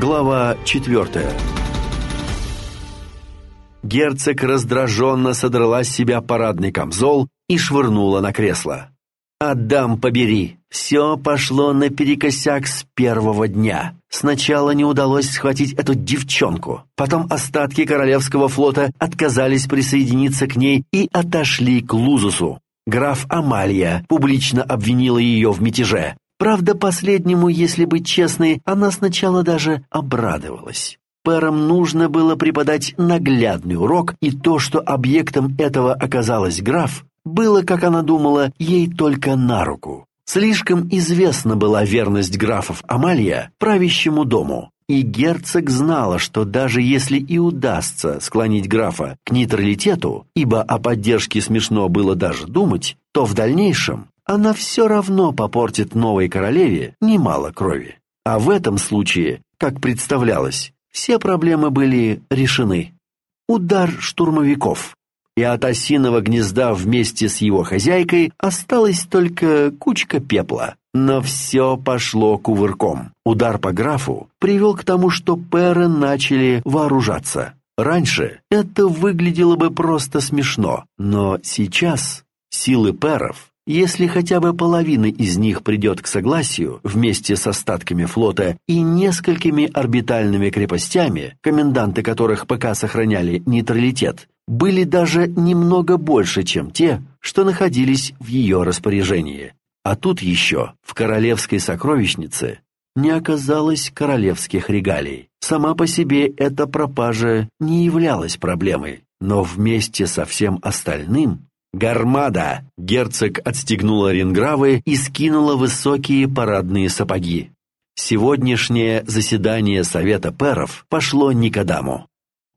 Глава четвертая. Герцог раздраженно содрала с себя парадный камзол и швырнула на кресло. «Отдам, побери!» Все пошло наперекосяк с первого дня. Сначала не удалось схватить эту девчонку. Потом остатки Королевского флота отказались присоединиться к ней и отошли к Лузусу. Граф Амалия публично обвинила ее в мятеже. Правда, последнему, если быть честной, она сначала даже обрадовалась. Пэрам нужно было преподать наглядный урок, и то, что объектом этого оказалась граф, было, как она думала, ей только на руку. Слишком известна была верность графов Амалия правящему дому, и герцог знала, что даже если и удастся склонить графа к нейтралитету, ибо о поддержке смешно было даже думать, то в дальнейшем она все равно попортит новой королеве немало крови. А в этом случае, как представлялось, все проблемы были решены. Удар штурмовиков. И от осиного гнезда вместе с его хозяйкой осталась только кучка пепла. Но все пошло кувырком. Удар по графу привел к тому, что перы начали вооружаться. Раньше это выглядело бы просто смешно, но сейчас силы перов если хотя бы половина из них придет к согласию вместе с остатками флота и несколькими орбитальными крепостями, коменданты которых пока сохраняли нейтралитет, были даже немного больше, чем те, что находились в ее распоряжении. А тут еще, в королевской сокровищнице, не оказалось королевских регалий. Сама по себе эта пропажа не являлась проблемой, но вместе со всем остальным «Гармада!» Герцог отстегнула рингравы и скинула высокие парадные сапоги. Сегодняшнее заседание Совета Перов пошло не к Адаму.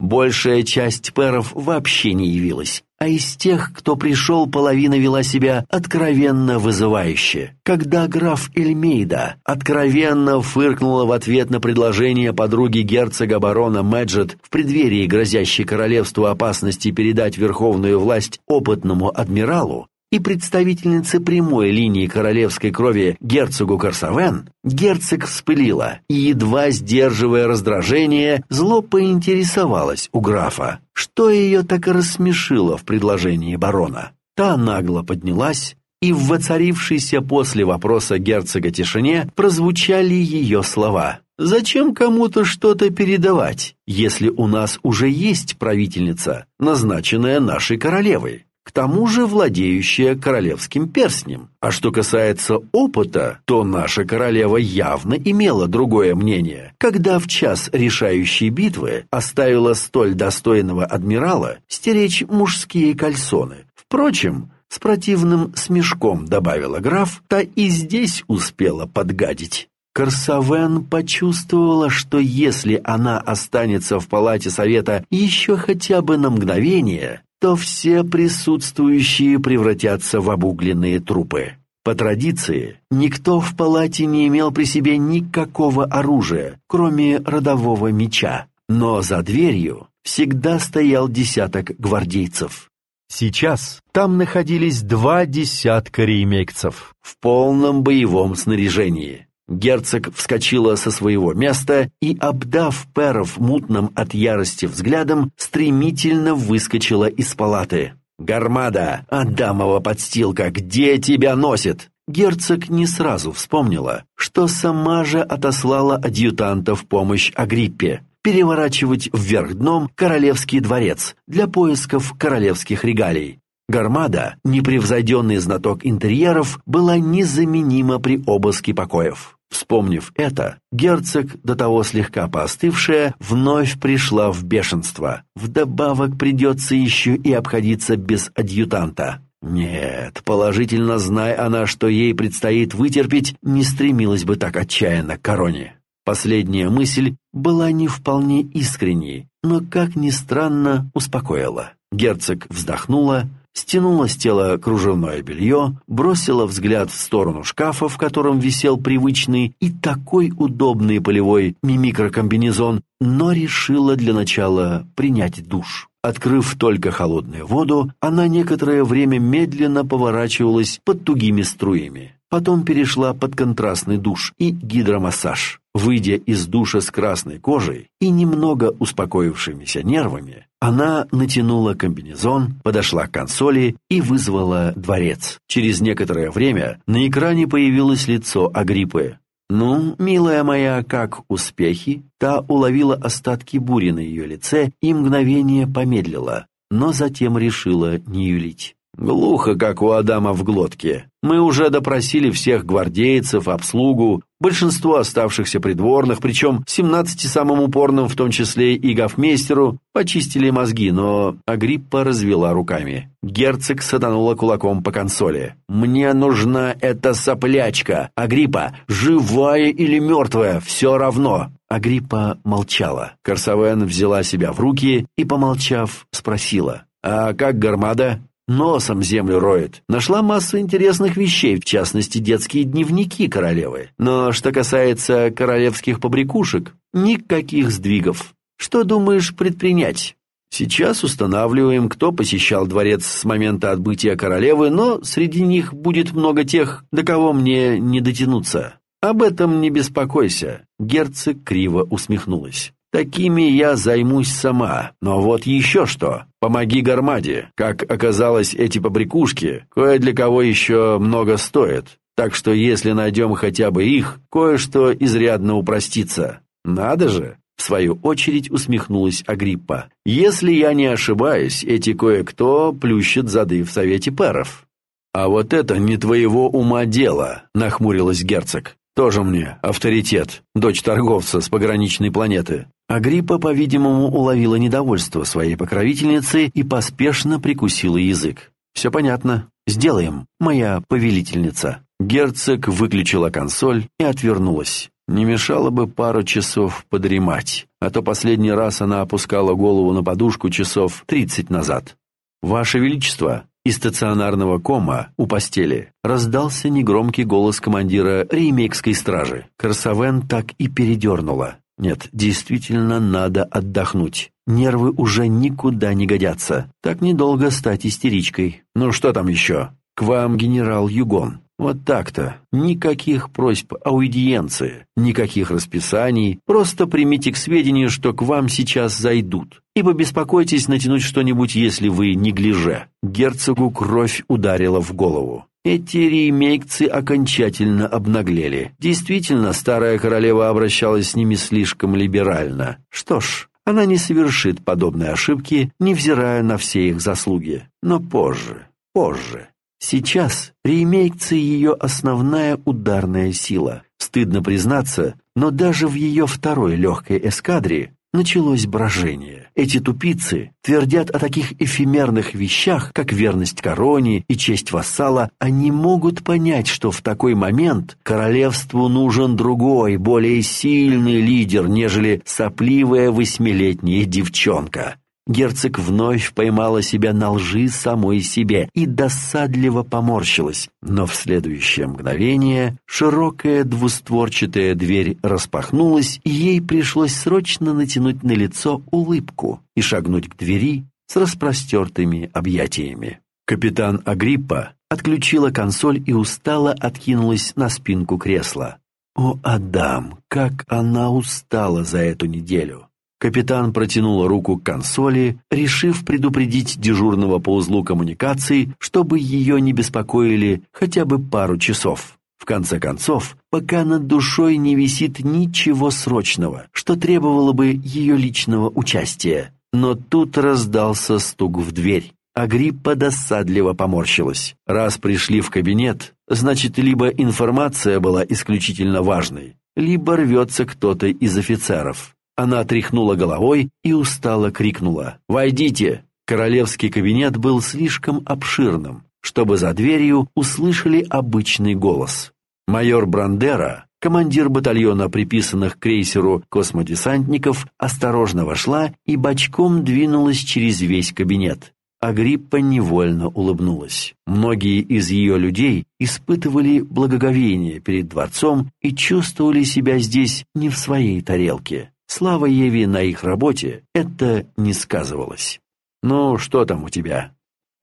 Большая часть перов вообще не явилась, а из тех, кто пришел, половина вела себя откровенно вызывающе. Когда граф Эльмейда откровенно фыркнула в ответ на предложение подруги герцога барона Мэджет в преддверии грозящей королевству опасности передать верховную власть опытному адмиралу, и представительнице прямой линии королевской крови герцогу Корсавен, герцог вспылила и, едва сдерживая раздражение, зло поинтересовалась у графа, что ее так рассмешило в предложении барона. Та нагло поднялась, и в воцарившейся после вопроса герцога тишине прозвучали ее слова. «Зачем кому-то что-то передавать, если у нас уже есть правительница, назначенная нашей королевой?» К тому же владеющая королевским перстнем. А что касается опыта, то наша королева явно имела другое мнение, когда в час решающей битвы оставила столь достойного адмирала стеречь мужские кальсоны. Впрочем, с противным смешком добавила граф, та и здесь успела подгадить. Корсавен почувствовала, что если она останется в палате совета еще хотя бы на мгновение, то все присутствующие превратятся в обугленные трупы. По традиции, никто в палате не имел при себе никакого оружия, кроме родового меча, но за дверью всегда стоял десяток гвардейцев. Сейчас там находились два десятка ремейкцев в полном боевом снаряжении. Герцог вскочила со своего места и, обдав Перов мутным от ярости взглядом, стремительно выскочила из палаты. «Гармада! Адамова подстилка! Где тебя носит?» Герцог не сразу вспомнила, что сама же отослала адъютанта в помощь Агриппе переворачивать вверх дном королевский дворец для поисков королевских регалий. Гармада, непревзойденный знаток интерьеров, была незаменима при обыске покоев. Вспомнив это, герцог, до того слегка поостывшая, вновь пришла в бешенство. Вдобавок придется еще и обходиться без адъютанта. Нет, положительно зная она, что ей предстоит вытерпеть, не стремилась бы так отчаянно к короне. Последняя мысль была не вполне искренней, но, как ни странно, успокоила. Герцог вздохнула, стянула с тела кружевное белье, бросила взгляд в сторону шкафа, в котором висел привычный и такой удобный полевой мимикрокомбинезон, но решила для начала принять душ. Открыв только холодную воду, она некоторое время медленно поворачивалась под тугими струями. потом перешла под контрастный душ и гидромассаж. Выйдя из душа с красной кожей и немного успокоившимися нервами, она натянула комбинезон, подошла к консоли и вызвала дворец. Через некоторое время на экране появилось лицо Агриппы. «Ну, милая моя, как успехи?» Та уловила остатки бури на ее лице и мгновение помедлила, но затем решила не юлить. Глухо, как у Адама в глотке. Мы уже допросили всех гвардейцев, обслугу, большинство оставшихся придворных, причем 17 самым упорным, в том числе и гофмейстеру, почистили мозги, но Агриппа развела руками. Герцог сатанула кулаком по консоли. «Мне нужна эта соплячка! Агриппа, живая или мертвая, все равно!» Агриппа молчала. Корсавен взяла себя в руки и, помолчав, спросила. «А как Гармада?» Носом землю роет. Нашла массу интересных вещей, в частности, детские дневники королевы. Но что касается королевских побрякушек, никаких сдвигов. Что думаешь предпринять? Сейчас устанавливаем, кто посещал дворец с момента отбытия королевы, но среди них будет много тех, до кого мне не дотянуться. Об этом не беспокойся. Герцог криво усмехнулась. Такими я займусь сама. Но вот еще что. Помоги Гармаде. Как оказалось, эти побрякушки кое для кого еще много стоят. Так что если найдем хотя бы их, кое-что изрядно упростится. Надо же!» В свою очередь усмехнулась Агриппа. «Если я не ошибаюсь, эти кое-кто плющит зады в Совете Пэров». «А вот это не твоего ума дело», — нахмурилась герцог. «Тоже мне авторитет, дочь торговца с пограничной планеты. Агриппа, по-видимому, уловила недовольство своей покровительницы и поспешно прикусила язык. «Все понятно. Сделаем, моя повелительница». Герцог выключила консоль и отвернулась. Не мешало бы пару часов подремать, а то последний раз она опускала голову на подушку часов тридцать назад. «Ваше Величество!» Из стационарного кома у постели раздался негромкий голос командира ремейкской стражи. Корсавен так и передернула. Нет, действительно надо отдохнуть. Нервы уже никуда не годятся. Так недолго стать истеричкой. Ну что там еще? К вам генерал Югон. Вот так-то. Никаких просьб аудиенции, никаких расписаний. Просто примите к сведению, что к вам сейчас зайдут. И побеспокойтесь натянуть что-нибудь, если вы не гляже. Герцогу кровь ударила в голову. Эти ремейкцы окончательно обнаглели. Действительно, старая королева обращалась с ними слишком либерально. Что ж, она не совершит подобной ошибки, невзирая на все их заслуги. Но позже, позже. Сейчас ремейкцы ее основная ударная сила. Стыдно признаться, но даже в ее второй легкой эскадре началось брожение. Эти тупицы твердят о таких эфемерных вещах, как верность короне и честь вассала, они могут понять, что в такой момент королевству нужен другой, более сильный лидер, нежели сопливая восьмилетняя девчонка. Герцог вновь поймала себя на лжи самой себе и досадливо поморщилась, но в следующее мгновение широкая двустворчатая дверь распахнулась, и ей пришлось срочно натянуть на лицо улыбку и шагнуть к двери с распростертыми объятиями. Капитан Агриппа отключила консоль и устало откинулась на спинку кресла. О, Адам, как она устала за эту неделю! Капитан протянула руку к консоли, решив предупредить дежурного по узлу коммуникаций, чтобы ее не беспокоили хотя бы пару часов. В конце концов, пока над душой не висит ничего срочного, что требовало бы ее личного участия. Но тут раздался стук в дверь. Агриппа досадливо поморщилась. Раз пришли в кабинет, значит, либо информация была исключительно важной, либо рвется кто-то из офицеров. Она тряхнула головой и устало крикнула «Войдите!». Королевский кабинет был слишком обширным, чтобы за дверью услышали обычный голос. Майор Брандера, командир батальона приписанных к крейсеру космодесантников, осторожно вошла и бочком двинулась через весь кабинет. Агриппа невольно улыбнулась. Многие из ее людей испытывали благоговение перед дворцом и чувствовали себя здесь не в своей тарелке. Слава Еве на их работе это не сказывалось. «Ну, что там у тебя?»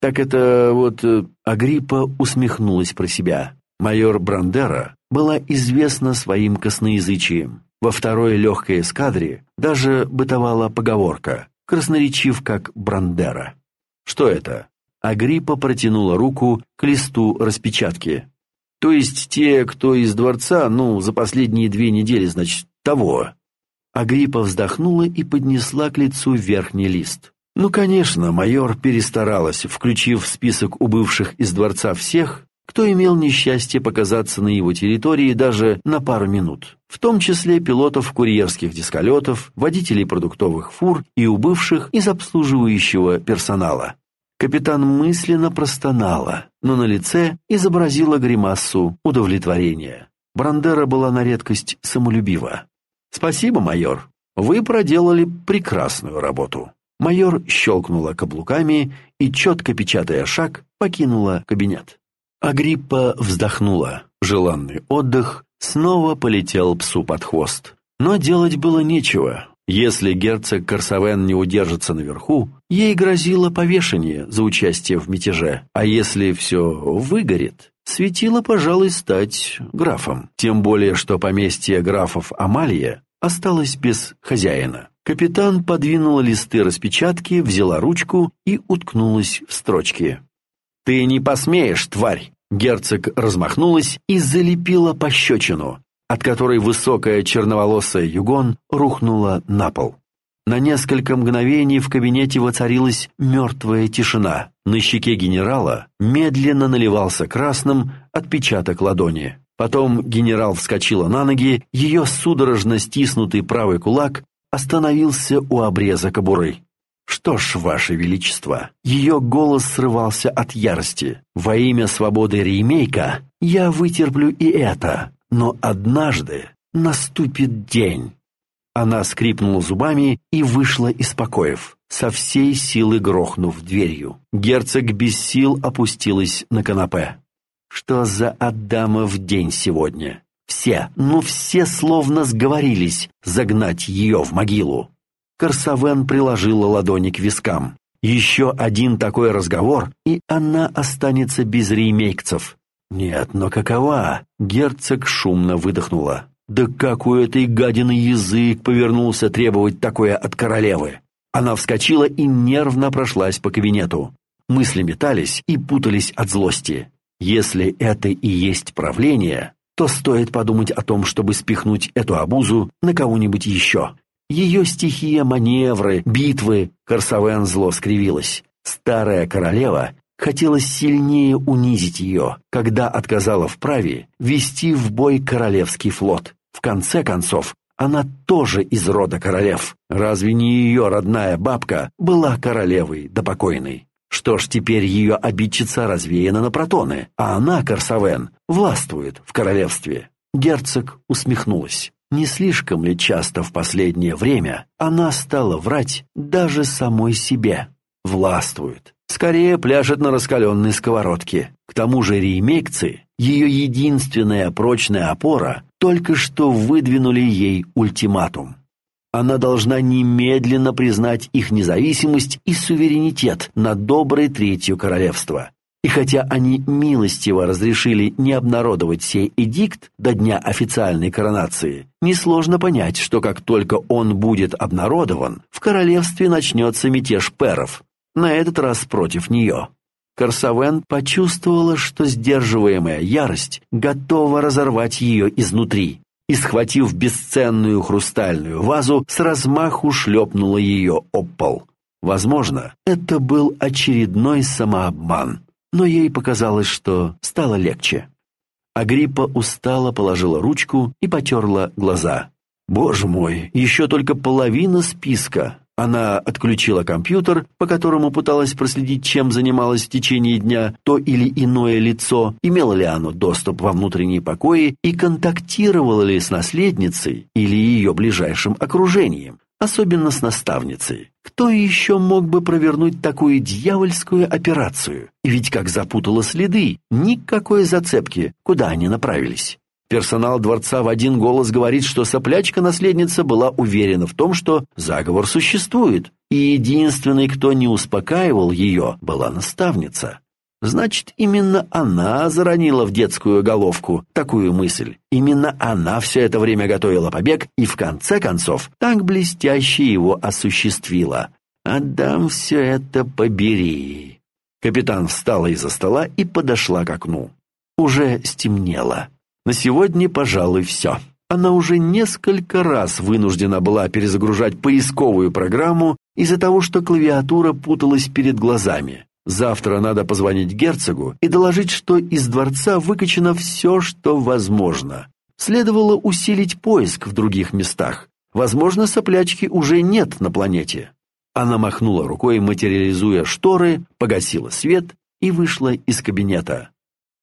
«Так это вот...» э, Агриппа усмехнулась про себя. Майор Брандера была известна своим косноязычием. Во второй легкой эскадре даже бытовала поговорка «красноречив как Брандера». Что это? Агриппа протянула руку к листу распечатки. То есть те, кто из дворца, ну, за последние две недели, значит, того. Агриппа вздохнула и поднесла к лицу верхний лист. Ну, конечно, майор перестаралась, включив в список убывших из дворца всех, кто имел несчастье показаться на его территории даже на пару минут, в том числе пилотов курьерских дисколетов, водителей продуктовых фур и убывших из обслуживающего персонала. Капитан мысленно простонала, но на лице изобразила гримасу удовлетворения. Брандера была на редкость самолюбива. «Спасибо, майор. Вы проделали прекрасную работу». Майор щелкнула каблуками и, четко печатая шаг, покинула кабинет. Агриппа вздохнула. Желанный отдых снова полетел псу под хвост. Но делать было нечего. Если герцог Корсавен не удержится наверху, ей грозило повешение за участие в мятеже. А если все выгорит, светило, пожалуй, стать графом. Тем более, что поместье графов Амалия осталось без хозяина. Капитан подвинула листы распечатки, взяла ручку и уткнулась в строчки. «Ты не посмеешь, тварь!» Герцог размахнулась и залепила пощечину, от которой высокая черноволосая югон рухнула на пол. На несколько мгновений в кабинете воцарилась мертвая тишина. На щеке генерала медленно наливался красным отпечаток ладони. Потом генерал вскочила на ноги, ее судорожно стиснутый правый кулак остановился у обреза кобуры. «Что ж, Ваше Величество!» Ее голос срывался от ярости. «Во имя свободы ремейка я вытерплю и это, но однажды наступит день». Она скрипнула зубами и вышла из покоев, со всей силы грохнув дверью. Герцог без сил опустилась на канапе. «Что за Адамов день сегодня?» Все, ну все словно сговорились загнать ее в могилу. Корсавен приложила ладони к вискам. Еще один такой разговор, и она останется без ремейкцев. Нет, но какова? Герцог шумно выдохнула. Да как у этой гадины язык повернулся требовать такое от королевы? Она вскочила и нервно прошлась по кабинету. Мысли метались и путались от злости. Если это и есть правление, то стоит подумать о том, чтобы спихнуть эту обузу на кого-нибудь еще. Ее стихия маневры, битвы, Корсавен зло скривилась. Старая королева хотела сильнее унизить ее, когда отказала в праве вести в бой королевский флот. В конце концов, она тоже из рода королев. Разве не ее родная бабка была королевой да покойной? Что ж, теперь ее обидчица развеяна на протоны, а она, Корсавен, властвует в королевстве. Герцог усмехнулась. Не слишком ли часто в последнее время она стала врать даже самой себе? Властвует. Скорее пляшет на раскаленной сковородке. К тому же ремейкцы, ее единственная прочная опора, только что выдвинули ей ультиматум. Она должна немедленно признать их независимость и суверенитет над доброй третью королевства. И хотя они милостиво разрешили не обнародовать сей эдикт до дня официальной коронации, несложно понять, что как только он будет обнародован, в королевстве начнется мятеж перов, на этот раз против нее. Корсавен почувствовала, что сдерживаемая ярость готова разорвать ее изнутри, и, схватив бесценную хрустальную вазу, с размаху шлепнула ее об пол. Возможно, это был очередной самообман но ей показалось, что стало легче. Агриппа устало положила ручку и потерла глаза. «Боже мой, еще только половина списка!» Она отключила компьютер, по которому пыталась проследить, чем занималось в течение дня то или иное лицо, имело ли оно доступ во внутренние покои и контактировало ли с наследницей или ее ближайшим окружением особенно с наставницей. Кто еще мог бы провернуть такую дьявольскую операцию? Ведь как запутала следы, никакой зацепки, куда они направились. Персонал дворца в один голос говорит, что соплячка-наследница была уверена в том, что заговор существует, и единственной, кто не успокаивал ее, была наставница. Значит, именно она заронила в детскую головку такую мысль. Именно она все это время готовила побег и, в конце концов, так блестяще его осуществила. «Отдам все это побери». Капитан встала из-за стола и подошла к окну. Уже стемнело. На сегодня, пожалуй, все. Она уже несколько раз вынуждена была перезагружать поисковую программу из-за того, что клавиатура путалась перед глазами. Завтра надо позвонить герцогу и доложить, что из дворца выкачано все, что возможно. Следовало усилить поиск в других местах. Возможно, соплячки уже нет на планете. Она махнула рукой, материализуя шторы, погасила свет и вышла из кабинета.